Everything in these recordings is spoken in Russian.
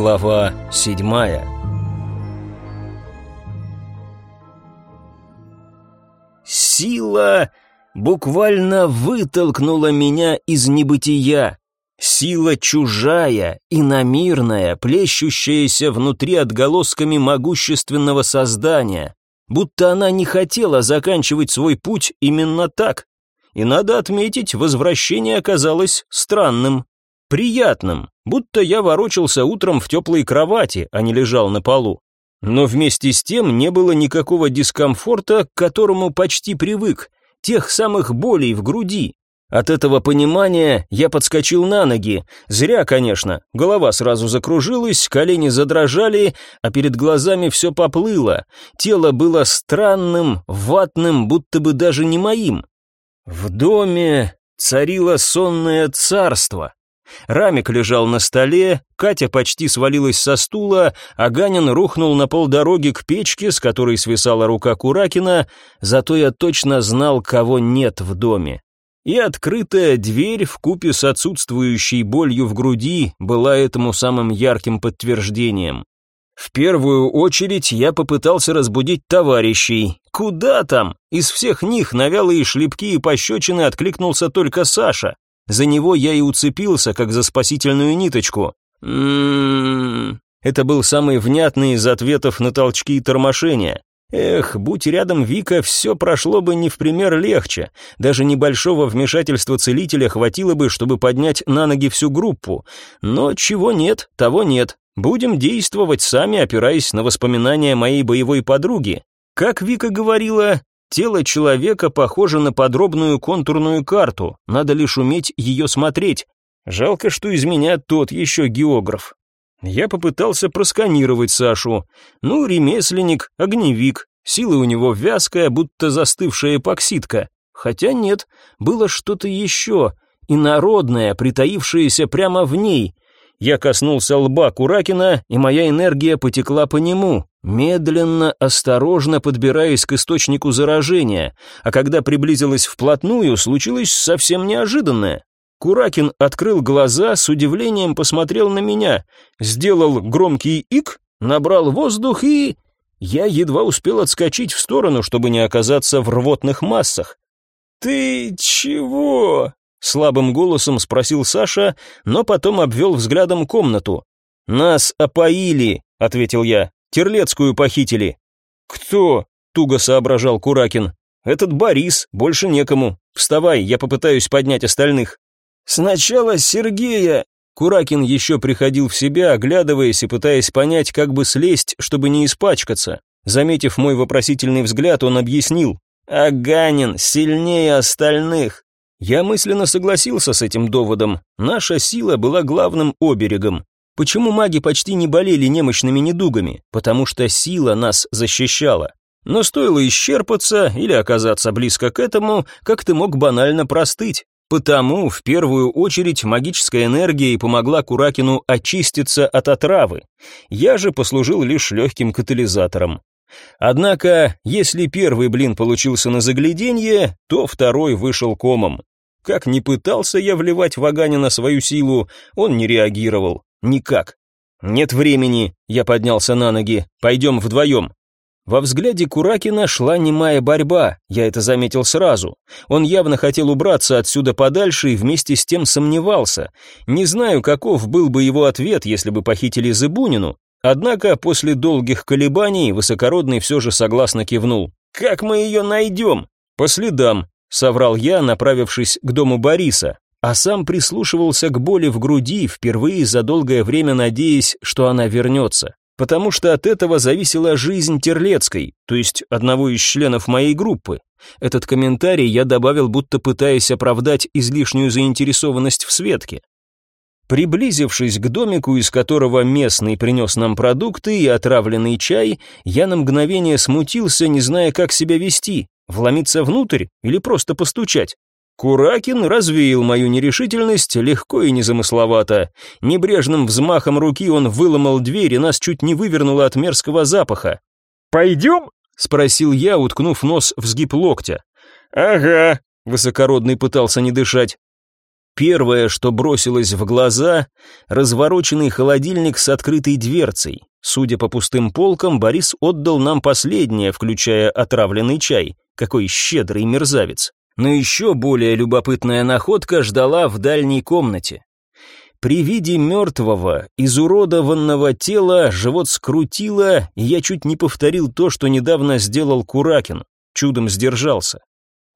Глава седьмая Сила буквально вытолкнула меня из небытия. Сила чужая, иномирная, плещущаяся внутри отголосками могущественного создания. Будто она не хотела заканчивать свой путь именно так. И надо отметить, возвращение оказалось странным, приятным, будто я ворочался утром в теплой кровати, а не лежал на полу. Но вместе с тем не было никакого дискомфорта, к которому почти привык, тех самых болей в груди. От этого понимания я подскочил на ноги. Зря, конечно. Голова сразу закружилась, колени задрожали, а перед глазами все поплыло. Тело было странным, ватным, будто бы даже не моим. В доме царило сонное царство. Рамик лежал на столе, Катя почти свалилась со стула, а Ганин рухнул на полдороги к печке, с которой свисала рука Куракина, зато я точно знал, кого нет в доме. И открытая дверь в купе с отсутствующей болью в груди была этому самым ярким подтверждением. В первую очередь я попытался разбудить товарищей. Куда там? Из всех них на вялые шлепки и пощечины откликнулся только Саша. За него я и уцепился, как за спасительную ниточку. «М-м-м...» Это был самый внятный из ответов на толчки и тормошения. Эх, будь рядом Вика, все прошло бы не в пример легче. Даже небольшого вмешательства целителя хватило бы, чтобы поднять на ноги всю группу. Но чего нет, того нет. Будем действовать сами, опираясь на воспоминания моей боевой подруги. Как Вика говорила, Тело человека похоже на подробную контурную карту, надо лишь уметь ее смотреть. Жалко, что из меня тот еще географ. Я попытался просканировать Сашу. Ну, ремесленник, огневик, сила у него вязкая, будто застывшая эпоксидка. Хотя нет, было что-то еще, инородное, притаившееся прямо в ней. Я коснулся лба Куракина, и моя энергия потекла по нему, медленно, осторожно подбираясь к источнику заражения, а когда приблизилась вплотную, случилось совсем неожиданное. Куракин открыл глаза, с удивлением посмотрел на меня, сделал громкий ик, набрал воздух и... Я едва успел отскочить в сторону, чтобы не оказаться в рвотных массах. «Ты чего?» Слабым голосом спросил Саша, но потом обвел взглядом комнату. «Нас опоили», — ответил я. «Терлецкую похитили». «Кто?» — туго соображал Куракин. «Этот Борис, больше некому. Вставай, я попытаюсь поднять остальных». «Сначала Сергея!» Куракин еще приходил в себя, оглядываясь и пытаясь понять, как бы слезть, чтобы не испачкаться. Заметив мой вопросительный взгляд, он объяснил. «Аганин сильнее остальных. Я мысленно согласился с этим доводом. Наша сила была главным оберегом. Почему маги почти не болели немощными недугами? Потому что сила нас защищала. Но стоило исчерпаться или оказаться близко к этому, как ты мог банально простыть. Потому, в первую очередь, магическая энергия и помогла Куракину очиститься от отравы. Я же послужил лишь легким катализатором. Однако, если первый блин получился на загляденье, то второй вышел комом. Как ни пытался я вливать в Аганина свою силу, он не реагировал. Никак. «Нет времени», — я поднялся на ноги. «Пойдем вдвоем». Во взгляде Куракина шла немая борьба, я это заметил сразу. Он явно хотел убраться отсюда подальше и вместе с тем сомневался. Не знаю, каков был бы его ответ, если бы похитили Зыбунину. Однако после долгих колебаний Высокородный все же согласно кивнул. «Как мы ее найдем?» «По следам соврал я, направившись к дому Бориса, а сам прислушивался к боли в груди, впервые за долгое время надеясь, что она вернется. Потому что от этого зависела жизнь Терлецкой, то есть одного из членов моей группы. Этот комментарий я добавил, будто пытаясь оправдать излишнюю заинтересованность в Светке. Приблизившись к домику, из которого местный принес нам продукты и отравленный чай, я на мгновение смутился, не зная, как себя вести. Вломиться внутрь или просто постучать? Куракин развеял мою нерешительность легко и незамысловато. Небрежным взмахом руки он выломал дверь и нас чуть не вывернуло от мерзкого запаха. «Пойдем?» — спросил я, уткнув нос в сгиб локтя. «Ага», — высокородный пытался не дышать. Первое, что бросилось в глаза – развороченный холодильник с открытой дверцей. Судя по пустым полкам, Борис отдал нам последнее, включая отравленный чай. Какой щедрый мерзавец. Но еще более любопытная находка ждала в дальней комнате. При виде мертвого, изуродованного тела живот скрутило, и я чуть не повторил то, что недавно сделал Куракин. Чудом сдержался.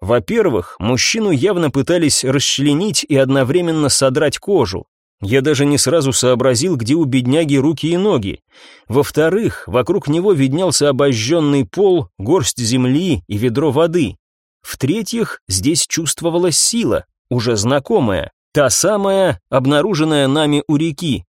Во-первых, мужчину явно пытались расчленить и одновременно содрать кожу. Я даже не сразу сообразил, где у бедняги руки и ноги. Во-вторых, вокруг него виднелся обожженный пол, горсть земли и ведро воды. В-третьих, здесь чувствовалась сила, уже знакомая, та самая, обнаруженная нами у реки.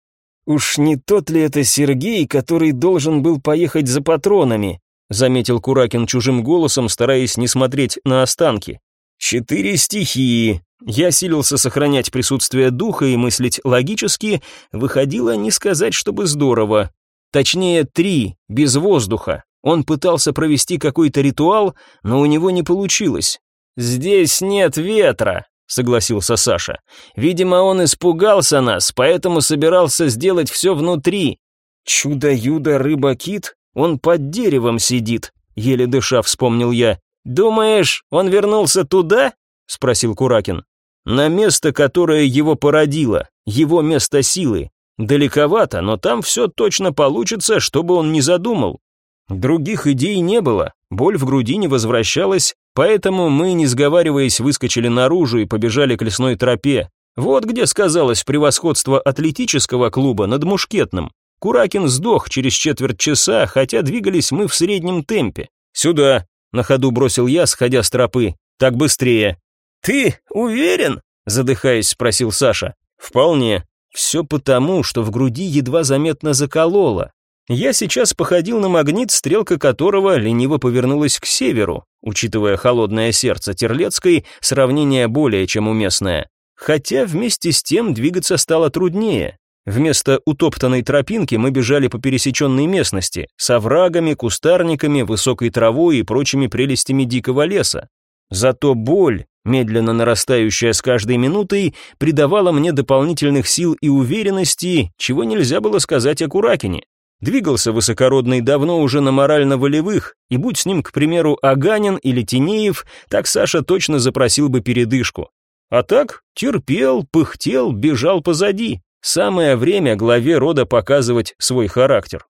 Уж не тот ли это Сергей, который должен был поехать за патронами? заметил Куракин чужим голосом, стараясь не смотреть на останки. Четыре стихии. Я силился сохранять присутствие духа и мыслить логически, выходило не сказать, чтобы здорово. Точнее, три, без воздуха. Он пытался провести какой-то ритуал, но у него не получилось. «Здесь нет ветра», — согласился Саша. «Видимо, он испугался нас, поэтому собирался сделать все внутри». «Чудо-юдо рыба-кит? Он под деревом сидит», — еле дыша вспомнил я. «Думаешь, он вернулся туда?» — спросил Куракин. «На место, которое его породило, его место силы. Далековато, но там все точно получится, чтобы он не задумал. Других идей не было, боль в груди не возвращалась, поэтому мы, не сговариваясь, выскочили наружу и побежали к лесной тропе. Вот где сказалось превосходство атлетического клуба над мушкетным. Куракин сдох через четверть часа, хотя двигались мы в среднем темпе. «Сюда!» — на ходу бросил я, сходя с тропы. «Так быстрее!» «Ты уверен?» — задыхаясь, спросил Саша. «Вполне. Все потому, что в груди едва заметно закололо. Я сейчас походил на магнит, стрелка которого лениво повернулась к северу. Учитывая холодное сердце Терлецкой, сравнение более чем уместное. Хотя вместе с тем двигаться стало труднее. Вместо утоптанной тропинки мы бежали по пересеченной местности, с оврагами, кустарниками, высокой травой и прочими прелестями дикого леса. Зато боль, медленно нарастающая с каждой минутой, придавала мне дополнительных сил и уверенности, чего нельзя было сказать о Куракине. Двигался высокородный давно уже на морально-волевых, и будь с ним, к примеру, Аганин или Тинеев, так Саша точно запросил бы передышку. А так терпел, пыхтел, бежал позади. Самое время главе рода показывать свой характер.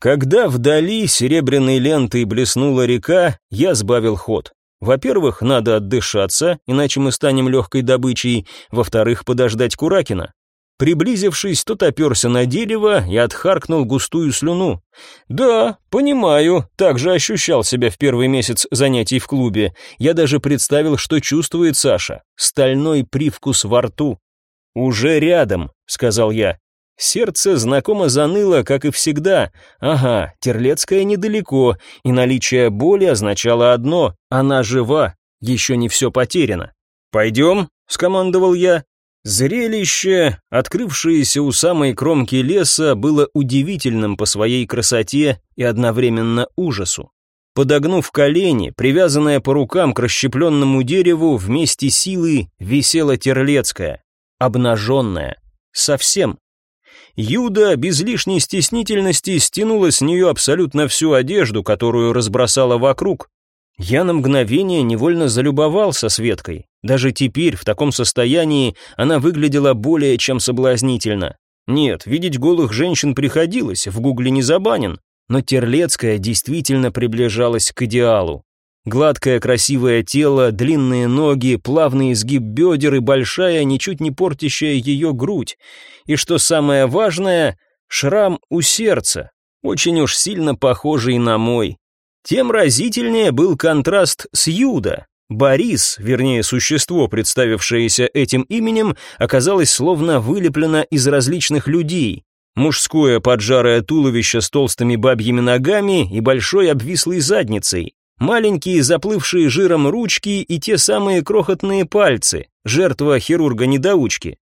Когда вдали серебряной лентой блеснула река, я сбавил ход. Во-первых, надо отдышаться, иначе мы станем легкой добычей. Во-вторых, подождать Куракина. Приблизившись, тот оперся на дерево и отхаркнул густую слюну. «Да, понимаю, так же ощущал себя в первый месяц занятий в клубе. Я даже представил, что чувствует Саша. Стальной привкус во рту. «Уже рядом», — сказал я. Сердце знакомо заныло, как и всегда. Ага, Терлецкая недалеко, и наличие боли означало одно — она жива, еще не все потеряно. «Пойдем», — скомандовал я. Зрелище, открывшееся у самой кромки леса, было удивительным по своей красоте и одновременно ужасу. Подогнув колени, привязанная по рукам к расщепленному дереву, вместе силы висела Терлецкая обнаженная. Совсем. Юда без лишней стеснительности стянула с нее абсолютно всю одежду, которую разбросала вокруг. Я на мгновение невольно залюбовался Светкой. Даже теперь, в таком состоянии, она выглядела более чем соблазнительно. Нет, видеть голых женщин приходилось, в гугле не забанен, но Терлецкая действительно приближалась к идеалу. Гладкое красивое тело, длинные ноги, плавный изгиб бедер и большая, ничуть не портящая ее грудь. И что самое важное, шрам у сердца, очень уж сильно похожий на мой. Тем разительнее был контраст с Юда. Борис, вернее существо, представившееся этим именем, оказалось словно вылеплено из различных людей. Мужское поджарое туловище с толстыми бабьими ногами и большой обвислой задницей, Маленькие заплывшие жиром ручки и те самые крохотные пальцы, жертва хирурга-недоучки.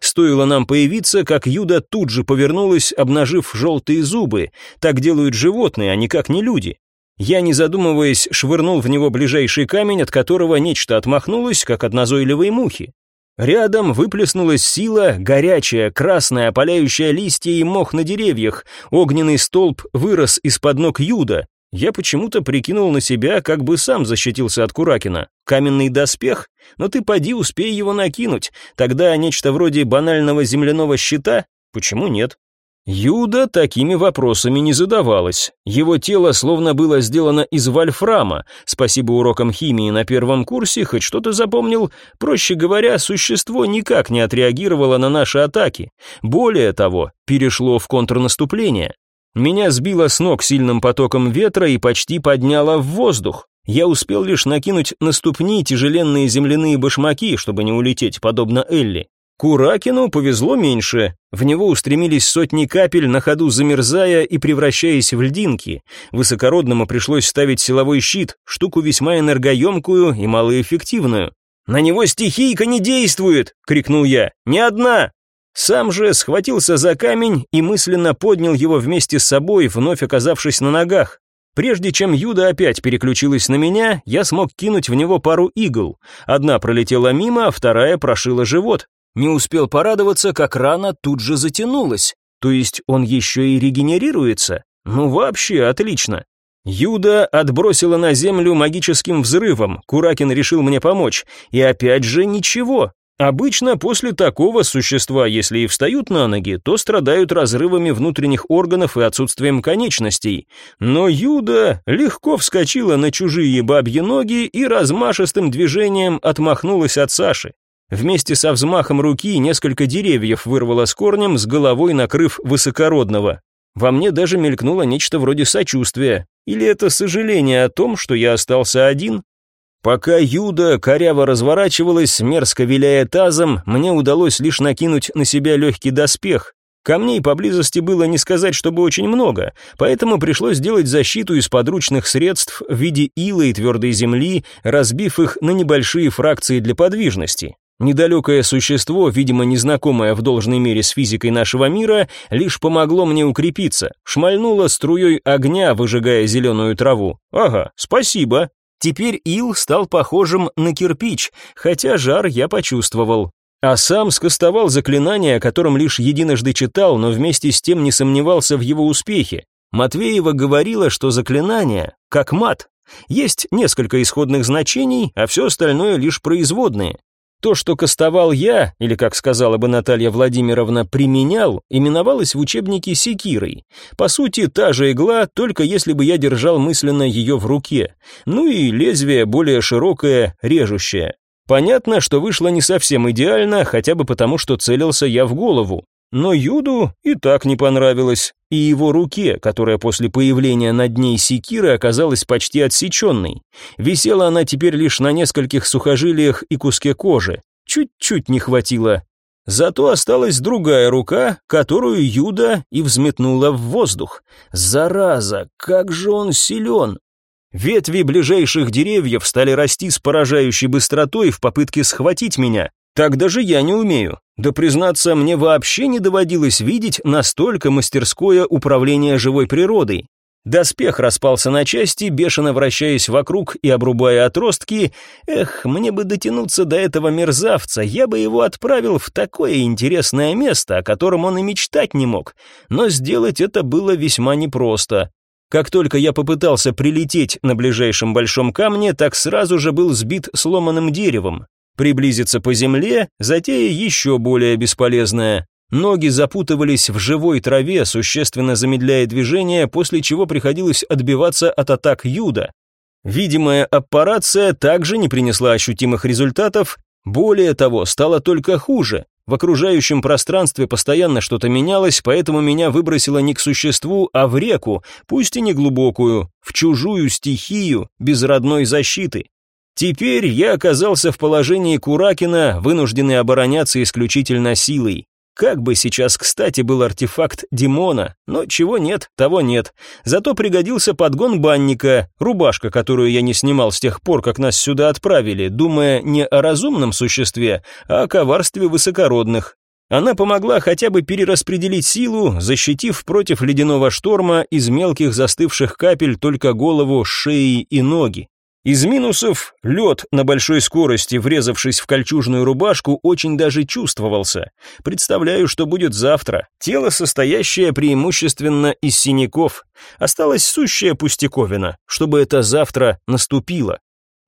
Стоило нам появиться, как Юда тут же повернулась, обнажив желтые зубы. Так делают животные, а никак не люди. Я, не задумываясь, швырнул в него ближайший камень, от которого нечто отмахнулось, как от назойливой мухи. Рядом выплеснулась сила, горячая, красная, опаляющая листья и мох на деревьях. Огненный столб вырос из-под ног Юда. Я почему-то прикинул на себя, как бы сам защитился от Куракина. Каменный доспех? Но ты поди успей его накинуть. Тогда нечто вроде банального земляного щита? Почему нет? Юда такими вопросами не задавалась. Его тело словно было сделано из вольфрама. Спасибо урокам химии на первом курсе, хоть что-то запомнил. Проще говоря, существо никак не отреагировало на наши атаки. Более того, перешло в контрнаступление. Меня сбило с ног сильным потоком ветра и почти подняло в воздух. Я успел лишь накинуть на ступни тяжеленные земляные башмаки, чтобы не улететь, подобно Элли. Куракину повезло меньше. В него устремились сотни капель, на ходу замерзая и превращаясь в льдинки. Высокородному пришлось ставить силовой щит, штуку весьма энергоемкую и малоэффективную. «На него стихийка не действует!» — крикнул я. «Ни одна!» Сам же схватился за камень и мысленно поднял его вместе с собой, вновь оказавшись на ногах. Прежде чем Юда опять переключилась на меня, я смог кинуть в него пару игл. Одна пролетела мимо, а вторая прошила живот. Не успел порадоваться, как рана тут же затянулась. То есть он еще и регенерируется? Ну вообще отлично. Юда отбросила на землю магическим взрывом, Куракин решил мне помочь, и опять же ничего. Обычно после такого существа, если и встают на ноги, то страдают разрывами внутренних органов и отсутствием конечностей. Но Юда легко вскочила на чужие бабьи ноги и размашистым движением отмахнулась от Саши. Вместе со взмахом руки несколько деревьев вырвало с корнем, с головой накрыв высокородного. Во мне даже мелькнуло нечто вроде сочувствия. Или это сожаление о том, что я остался один? Пока Юда коряво разворачивалась, мерзко виляя тазом, мне удалось лишь накинуть на себя легкий доспех. Камней поблизости было не сказать, чтобы очень много, поэтому пришлось сделать защиту из подручных средств в виде ила и твердой земли, разбив их на небольшие фракции для подвижности. Недалекое существо, видимо, незнакомое в должной мере с физикой нашего мира, лишь помогло мне укрепиться, шмальнуло струей огня, выжигая зеленую траву. Ага, спасибо. Теперь ил стал похожим на кирпич, хотя жар я почувствовал. А сам скостовал заклинание, о котором лишь единожды читал, но вместе с тем не сомневался в его успехе. Матвеева говорила, что заклинание, как мат, есть несколько исходных значений, а все остальное лишь производные. То, что кастовал я, или, как сказала бы Наталья Владимировна, применял, именовалось в учебнике секирой. По сути, та же игла, только если бы я держал мысленно ее в руке. Ну и лезвие более широкое, режущее. Понятно, что вышло не совсем идеально, хотя бы потому, что целился я в голову. Но Юду и так не понравилось, и его руке, которая после появления над ней секиры оказалась почти отсеченной. Висела она теперь лишь на нескольких сухожилиях и куске кожи. Чуть-чуть не хватило. Зато осталась другая рука, которую Юда и взметнула в воздух. Зараза, как же он силен! Ветви ближайших деревьев стали расти с поражающей быстротой в попытке схватить меня. Так даже я не умею. Да признаться, мне вообще не доводилось видеть настолько мастерское управление живой природой. Доспех распался на части, бешено вращаясь вокруг и обрубая отростки. Эх, мне бы дотянуться до этого мерзавца, я бы его отправил в такое интересное место, о котором он и мечтать не мог. Но сделать это было весьма непросто. Как только я попытался прилететь на ближайшем большом камне, так сразу же был сбит сломанным деревом. Приблизиться по земле – затея еще более бесполезная. Ноги запутывались в живой траве, существенно замедляя движение, после чего приходилось отбиваться от атак Юда. Видимая аппарация также не принесла ощутимых результатов, более того, стало только хуже. В окружающем пространстве постоянно что-то менялось, поэтому меня выбросило не к существу, а в реку, пусть и не глубокую, в чужую стихию, без родной защиты. Теперь я оказался в положении Куракина, вынужденный обороняться исключительно силой. Как бы сейчас, кстати, был артефакт Димона, но чего нет, того нет. Зато пригодился подгон банника, рубашка, которую я не снимал с тех пор, как нас сюда отправили, думая не о разумном существе, а о коварстве высокородных. Она помогла хотя бы перераспределить силу, защитив против ледяного шторма из мелких застывших капель только голову, шеи и ноги. Из минусов лед на большой скорости, врезавшись в кольчужную рубашку, очень даже чувствовался. Представляю, что будет завтра. Тело, состоящее преимущественно из синяков. Осталась сущая пустяковина, чтобы это завтра наступило.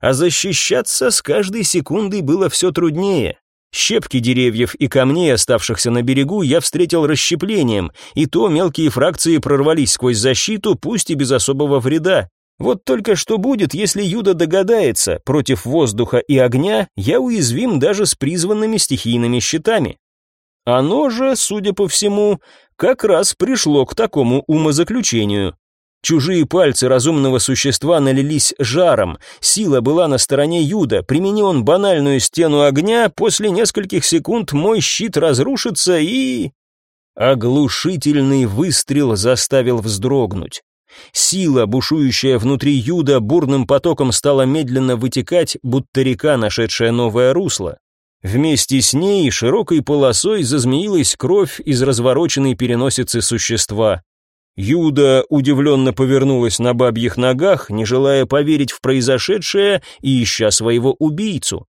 А защищаться с каждой секундой было все труднее. Щепки деревьев и камней, оставшихся на берегу, я встретил расщеплением, и то мелкие фракции прорвались сквозь защиту, пусть и без особого вреда. Вот только что будет, если Юда догадается, против воздуха и огня я уязвим даже с призванными стихийными щитами. Оно же, судя по всему, как раз пришло к такому умозаключению. Чужие пальцы разумного существа налились жаром, сила была на стороне Юда, примени он банальную стену огня, после нескольких секунд мой щит разрушится и... Оглушительный выстрел заставил вздрогнуть. Сила, бушующая внутри Юда, бурным потоком стала медленно вытекать, будто река, нашедшая новое русло. Вместе с ней широкой полосой зазмеилась кровь из развороченной переносицы существа. Юда удивленно повернулась на бабьих ногах, не желая поверить в произошедшее и ища своего убийцу.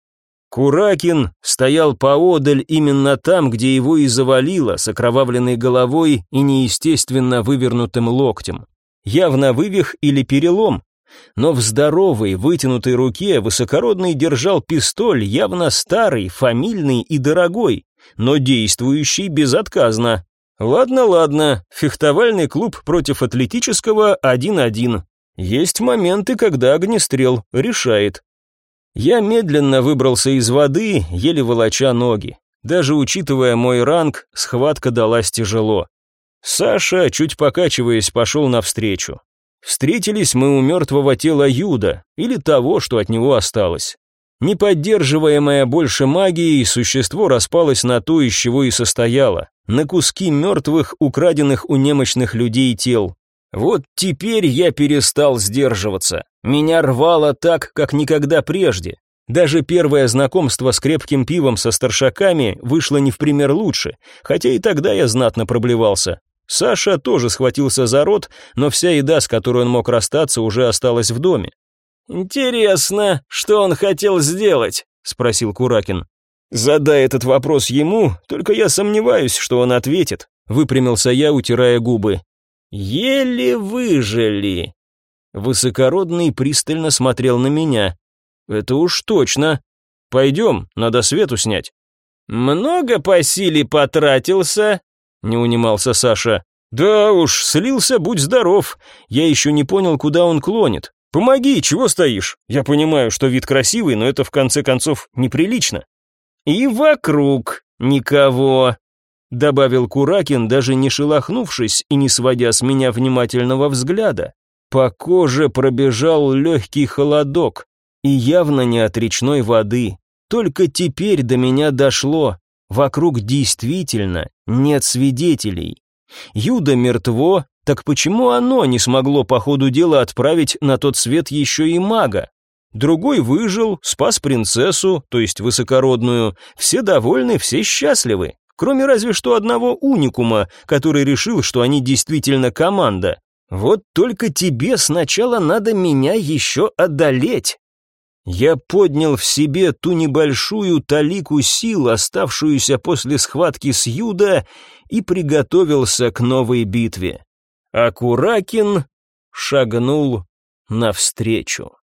Куракин стоял поодаль именно там, где его и завалило, с окровавленной головой и неестественно вывернутым локтем явно вывих или перелом. Но в здоровой, вытянутой руке высокородный держал пистоль, явно старый, фамильный и дорогой, но действующий безотказно. Ладно, ладно, фехтовальный клуб против атлетического 1-1. Есть моменты, когда огнестрел решает. Я медленно выбрался из воды, еле волоча ноги. Даже учитывая мой ранг, схватка далась тяжело. Саша, чуть покачиваясь, пошел навстречу. Встретились мы у мертвого тела Юда, или того, что от него осталось. Не поддерживаемое больше магией, существо распалось на то, из чего и состояло, на куски мертвых, украденных у немощных людей тел. Вот теперь я перестал сдерживаться. Меня рвало так, как никогда прежде. Даже первое знакомство с крепким пивом со старшаками вышло не в пример лучше, хотя и тогда я знатно проблевался. Саша тоже схватился за рот, но вся еда, с которой он мог расстаться, уже осталась в доме. «Интересно, что он хотел сделать?» — спросил Куракин. «Задай этот вопрос ему, только я сомневаюсь, что он ответит», — выпрямился я, утирая губы. «Еле выжили». Высокородный пристально смотрел на меня. «Это уж точно. Пойдем, надо свету снять». «Много по силе потратился?» Не унимался Саша. «Да уж, слился, будь здоров. Я еще не понял, куда он клонит. Помоги, чего стоишь? Я понимаю, что вид красивый, но это в конце концов неприлично». «И вокруг никого», — добавил Куракин, даже не шелохнувшись и не сводя с меня внимательного взгляда. По коже пробежал легкий холодок, и явно не от речной воды. Только теперь до меня дошло. Вокруг действительно нет свидетелей. Юда мертво, так почему оно не смогло по ходу дела отправить на тот свет еще и мага? Другой выжил, спас принцессу, то есть высокородную. Все довольны, все счастливы. Кроме разве что одного уникума, который решил, что они действительно команда. Вот только тебе сначала надо меня еще одолеть. Я поднял в себе ту небольшую талику сил, оставшуюся после схватки с Юда, и приготовился к новой битве. А Куракин шагнул навстречу.